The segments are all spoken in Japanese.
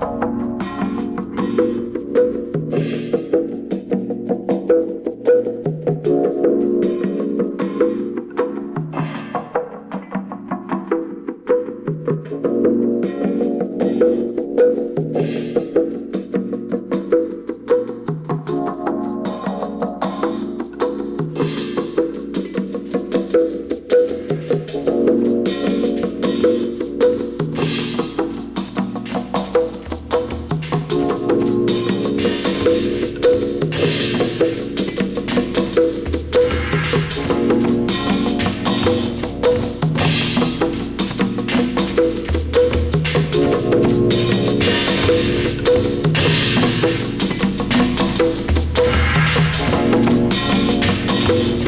した。you.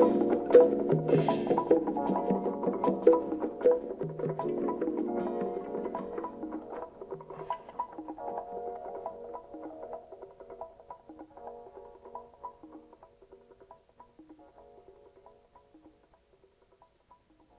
すでに地図を作ることができない場合は、地図を作ることができない場合は、地図を作ることができない場合は、地図を作ることができない。